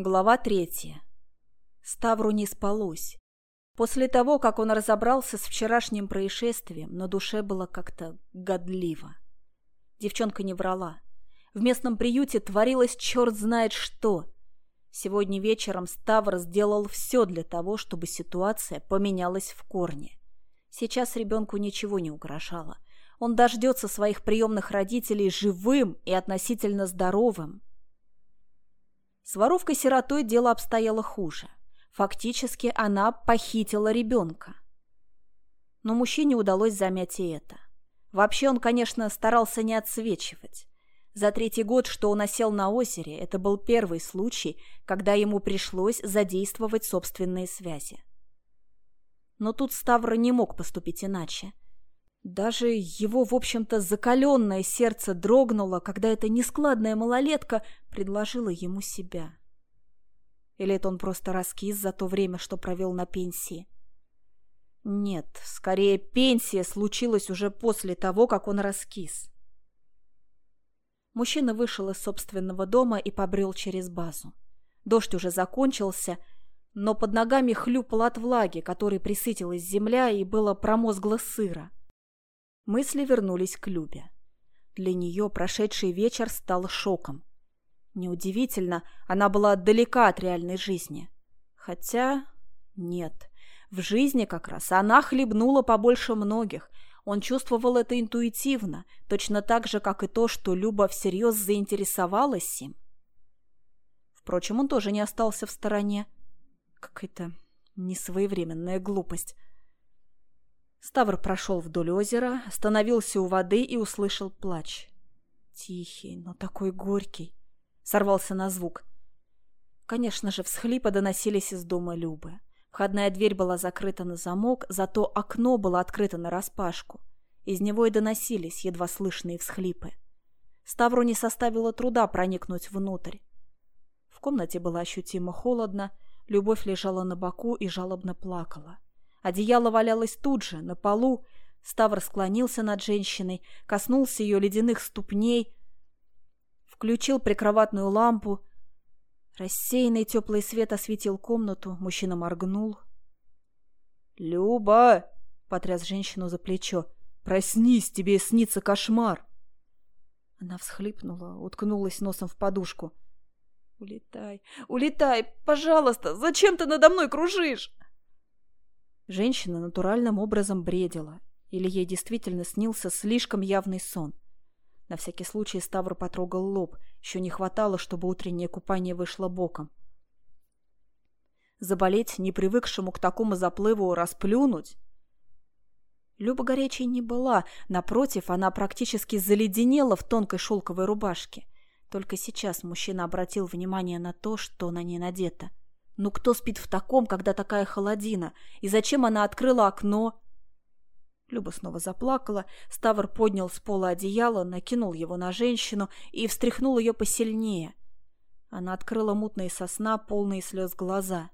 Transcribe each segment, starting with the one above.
Глава третья. Ставру не спалось. После того, как он разобрался с вчерашним происшествием, на душе было как-то годливо. Девчонка не врала. В местном приюте творилось черт знает что. Сегодня вечером Ставр сделал все для того, чтобы ситуация поменялась в корне. Сейчас ребенку ничего не угрожало. Он дождется своих приемных родителей живым и относительно здоровым. С воровкой-сиротой дело обстояло хуже. Фактически она похитила ребенка. Но мужчине удалось замять и это. Вообще он, конечно, старался не отсвечивать. За третий год, что он осел на озере, это был первый случай, когда ему пришлось задействовать собственные связи. Но тут Ставра не мог поступить иначе. Даже его, в общем-то, закаленное сердце дрогнуло, когда эта нескладная малолетка предложила ему себя. Или это он просто раскис за то время, что провел на пенсии? Нет, скорее пенсия случилась уже после того, как он раскис. Мужчина вышел из собственного дома и побрел через базу. Дождь уже закончился, но под ногами хлюпал от влаги, которой присытилась земля и было промозгло сыро. Мысли вернулись к Любе. Для нее прошедший вечер стал шоком. Неудивительно, она была далека от реальной жизни. Хотя... нет. В жизни как раз она хлебнула побольше многих. Он чувствовал это интуитивно, точно так же, как и то, что Люба всерьез заинтересовалась им. Впрочем, он тоже не остался в стороне. Какая-то несвоевременная глупость. Ставр прошел вдоль озера, остановился у воды и услышал плач. Тихий, но такой горький. Сорвался на звук. Конечно же, всхлипы доносились из дома Любы. Входная дверь была закрыта на замок, зато окно было открыто нараспашку. Из него и доносились едва слышные всхлипы. Ставру не составило труда проникнуть внутрь. В комнате было ощутимо холодно, Любовь лежала на боку и жалобно плакала. Одеяло валялось тут же, на полу. Ставр склонился над женщиной, коснулся ее ледяных ступней, включил прикроватную лампу. Рассеянный теплый свет осветил комнату, мужчина моргнул. «Люба!» — потряс женщину за плечо. «Проснись, тебе снится кошмар!» Она всхлипнула, уткнулась носом в подушку. «Улетай, улетай, пожалуйста! Зачем ты надо мной кружишь?» Женщина натуральным образом бредила, или ей действительно снился слишком явный сон. На всякий случай Ставр потрогал лоб, еще не хватало, чтобы утреннее купание вышло боком. Заболеть, не привыкшему к такому заплыву, расплюнуть? Люба горячей не была, напротив, она практически заледенела в тонкой шелковой рубашке. Только сейчас мужчина обратил внимание на то, что на ней надето. Ну кто спит в таком, когда такая холодина? И зачем она открыла окно? Люба снова заплакала. Ставр поднял с пола одеяло, накинул его на женщину и встряхнул ее посильнее. Она открыла мутные сосна, полные слез глаза.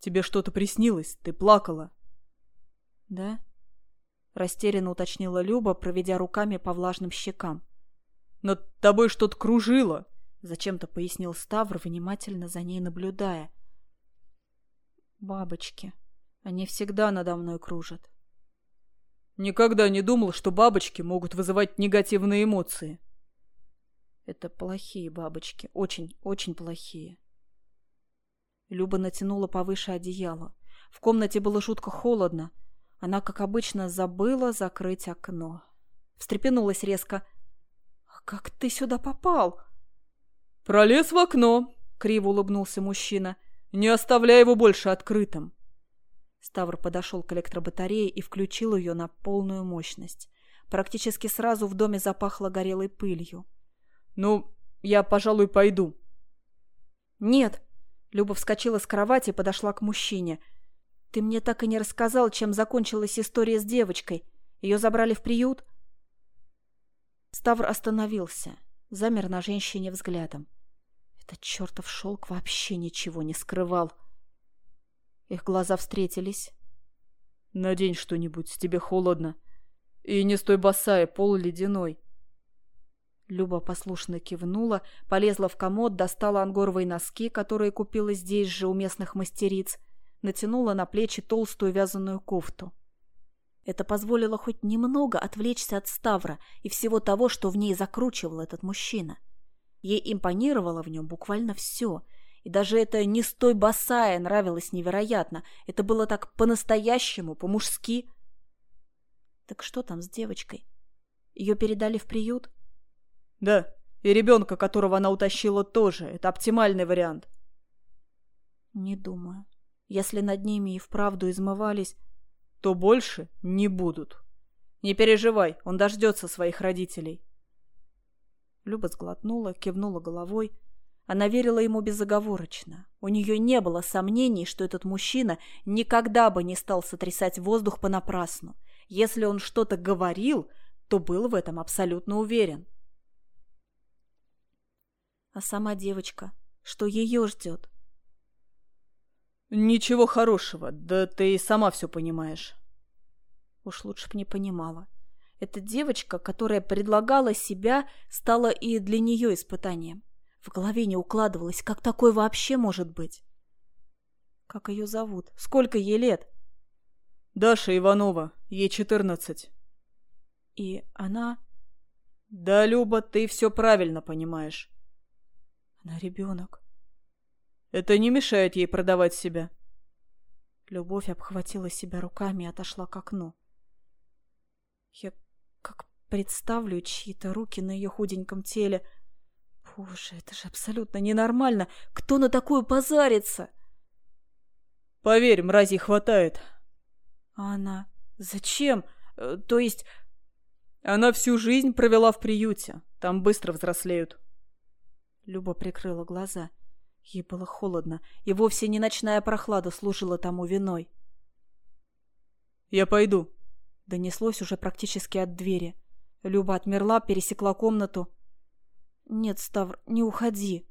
«Тебе что-то приснилось? Ты плакала?» «Да?» Растерянно уточнила Люба, проведя руками по влажным щекам. «Над тобой что-то кружило!» Зачем-то пояснил Ставр, внимательно за ней наблюдая. Бабочки. Они всегда надо мной кружат. Никогда не думал, что бабочки могут вызывать негативные эмоции. Это плохие бабочки. Очень, очень плохие. Люба натянула повыше одеяло. В комнате было жутко холодно. Она, как обычно, забыла закрыть окно. Встрепенулась резко. «А как ты сюда попал?» «Пролез в окно», — криво улыбнулся мужчина. «Не оставляй его больше открытым». Ставр подошел к электробатарее и включил ее на полную мощность. Практически сразу в доме запахло горелой пылью. «Ну, я, пожалуй, пойду». «Нет». Люба вскочила с кровати и подошла к мужчине. «Ты мне так и не рассказал, чем закончилась история с девочкой. Ее забрали в приют?» Ставр остановился, замер на женщине взглядом. Этот чертов шелк вообще ничего не скрывал. Их глаза встретились. «Надень что-нибудь, тебе холодно. И не стой босая, пол ледяной». Люба послушно кивнула, полезла в комод, достала ангоровые носки, которые купила здесь же у местных мастериц, натянула на плечи толстую вязаную кофту. Это позволило хоть немного отвлечься от Ставра и всего того, что в ней закручивал этот мужчина. Ей импонировало в нем буквально все, и даже это «не стой босая» нравилось невероятно. Это было так по-настоящему, по-мужски. Так что там с девочкой? Ее передали в приют? Да, и ребенка, которого она утащила, тоже. Это оптимальный вариант. Не думаю. Если над ними и вправду измывались, то больше не будут. Не переживай, он дождется своих родителей. Люба сглотнула, кивнула головой. Она верила ему безоговорочно. У нее не было сомнений, что этот мужчина никогда бы не стал сотрясать воздух понапрасну. Если он что-то говорил, то был в этом абсолютно уверен. А сама девочка, что ее ждет? Ничего хорошего, да ты и сама все понимаешь. Уж лучше б не понимала. Эта девочка, которая предлагала себя, стала и для нее испытанием. В голове не укладывалось, как такое вообще может быть. Как ее зовут? Сколько ей лет? Даша Иванова, ей четырнадцать. И она... Да, Люба, ты все правильно понимаешь. Она ребенок. Это не мешает ей продавать себя. Любовь обхватила себя руками и отошла к окну. Я как представлю чьи-то руки на ее худеньком теле. Боже, это же абсолютно ненормально. Кто на такую позарится? Поверь, мрази хватает. А она? Зачем? Э, то есть... Она всю жизнь провела в приюте. Там быстро взрослеют. Люба прикрыла глаза. Ей было холодно, и вовсе не ночная прохлада служила тому виной. «Я пойду», — донеслось уже практически от двери. Люба отмерла, пересекла комнату. «Нет, Ставр, не уходи».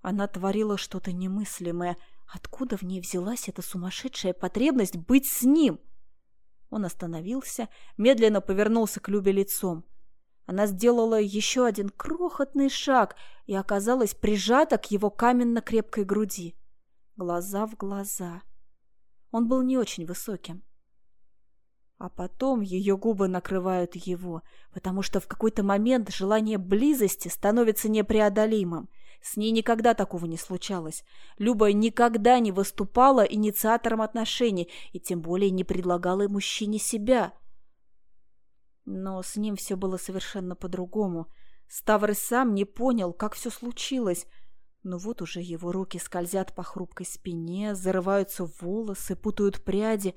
Она творила что-то немыслимое. Откуда в ней взялась эта сумасшедшая потребность быть с ним? Он остановился, медленно повернулся к Любе лицом. Она сделала еще один крохотный шаг и оказалась прижата к его каменно-крепкой груди. Глаза в глаза. Он был не очень высоким. А потом ее губы накрывают его, потому что в какой-то момент желание близости становится непреодолимым. С ней никогда такого не случалось. Люба никогда не выступала инициатором отношений и тем более не предлагала мужчине себя – но с ним все было совершенно по-другому. Ставр сам не понял, как все случилось. Но вот уже его руки скользят по хрупкой спине, зарываются в волосы, путают пряди.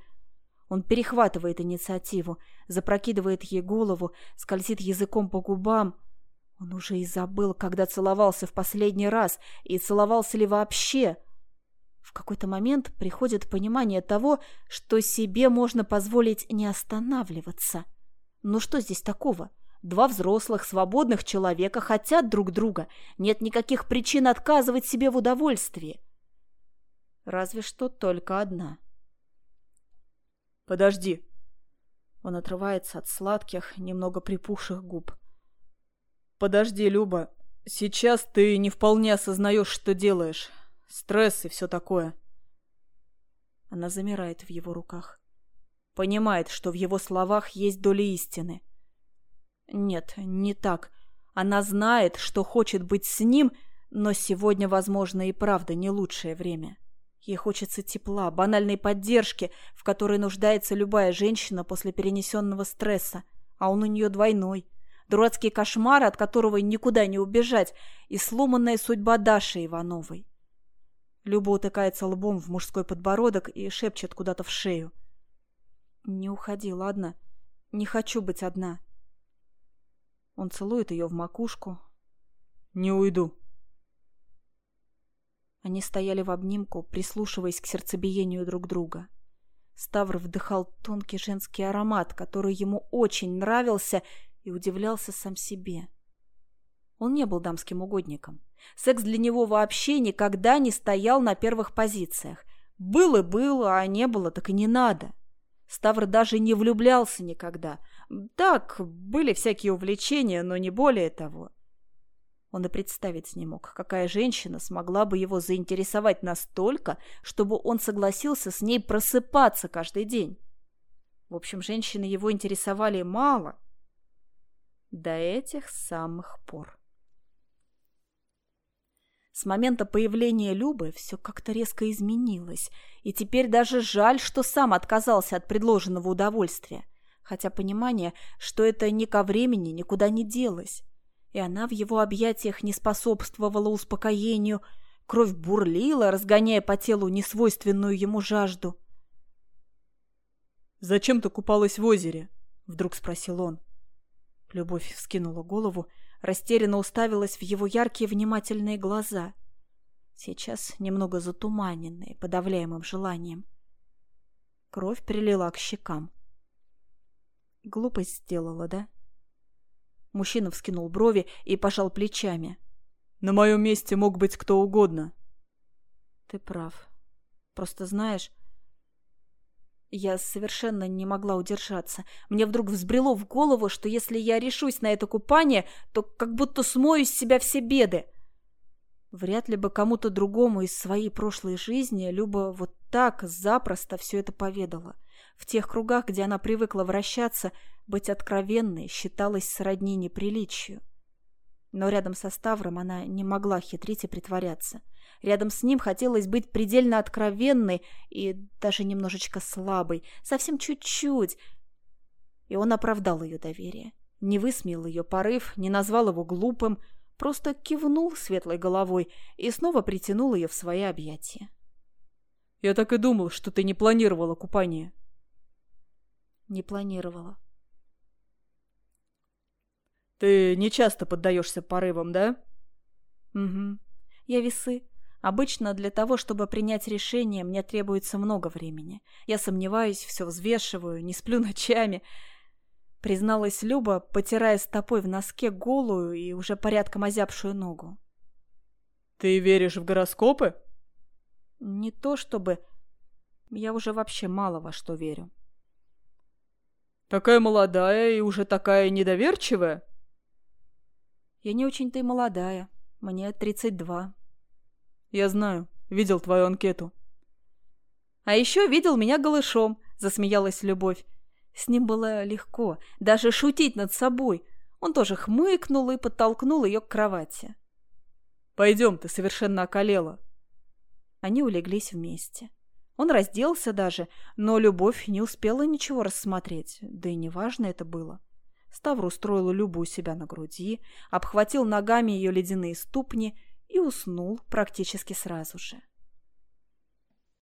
Он перехватывает инициативу, запрокидывает ей голову, скользит языком по губам. Он уже и забыл, когда целовался в последний раз, и целовался ли вообще. В какой-то момент приходит понимание того, что себе можно позволить не останавливаться — ну что здесь такого? Два взрослых, свободных человека хотят друг друга. Нет никаких причин отказывать себе в удовольствии. Разве что только одна. «Подожди». Он отрывается от сладких, немного припухших губ. «Подожди, Люба. Сейчас ты не вполне осознаешь, что делаешь. Стресс и все такое». Она замирает в его руках. Понимает, что в его словах есть доля истины. Нет, не так. Она знает, что хочет быть с ним, но сегодня, возможно, и правда не лучшее время. Ей хочется тепла, банальной поддержки, в которой нуждается любая женщина после перенесенного стресса, а он у нее двойной. Дурацкий кошмар, от которого никуда не убежать, и сломанная судьба Даши Ивановой. Люба утыкается лбом в мужской подбородок и шепчет куда-то в шею. «Не уходи, ладно? Не хочу быть одна». Он целует ее в макушку. «Не уйду». Они стояли в обнимку, прислушиваясь к сердцебиению друг друга. Ставр вдыхал тонкий женский аромат, который ему очень нравился и удивлялся сам себе. Он не был дамским угодником. Секс для него вообще никогда не стоял на первых позициях. Был и был, а не было, так и не надо. Ставр даже не влюблялся никогда. Так, были всякие увлечения, но не более того. Он и представить не мог, какая женщина смогла бы его заинтересовать настолько, чтобы он согласился с ней просыпаться каждый день. В общем, женщины его интересовали мало. До этих самых пор. С момента появления Любы все как-то резко изменилось, и теперь даже жаль, что сам отказался от предложенного удовольствия, хотя понимание, что это ни ко времени никуда не делось и она в его объятиях не способствовала успокоению, кровь бурлила, разгоняя по телу несвойственную ему жажду. «Зачем ты купалась в озере?» — вдруг спросил он. Любовь вскинула голову, растерянно уставилась в его яркие внимательные глаза, сейчас немного затуманенные подавляемым желанием. Кровь прилила к щекам. Глупость сделала, да? — Мужчина вскинул брови и пожал плечами. «На моем месте мог быть кто угодно». «Ты прав. Просто знаешь...» Я совершенно не могла удержаться. Мне вдруг взбрело в голову, что если я решусь на это купание, то как будто смою с себя все беды. Вряд ли бы кому-то другому из своей прошлой жизни Люба вот так запросто все это поведала. В тех кругах, где она привыкла вращаться, быть откровенной считалось сродни неприличию. Но рядом со Ставром она не могла хитрить и притворяться. Рядом с ним хотелось быть предельно откровенной и даже немножечко слабой, совсем чуть-чуть. И он оправдал ее доверие. Не высмеял ее порыв, не назвал его глупым, просто кивнул светлой головой и снова притянул ее в свои объятия. «Я так и думал, что ты не планировала купание», не планировала. Ты не часто поддаешься порывам, да? Угу. Я весы. Обычно для того, чтобы принять решение, мне требуется много времени. Я сомневаюсь, все взвешиваю, не сплю ночами. Призналась Люба, потирая стопой в носке голую и уже порядком озябшую ногу. Ты веришь в гороскопы? Не то чтобы... Я уже вообще мало во что верю. Такая молодая и уже такая недоверчивая? Я не очень-то и молодая. Мне тридцать два. Я знаю. Видел твою анкету. А еще видел меня голышом, засмеялась Любовь. С ним было легко, даже шутить над собой. Он тоже хмыкнул и подтолкнул ее к кровати. «Пойдем, ты совершенно околела». Они улеглись вместе. Он разделся даже, но Любовь не успела ничего рассмотреть, да и неважно это было. Ставр устроил Любу у себя на груди, обхватил ногами ее ледяные ступни и уснул практически сразу же.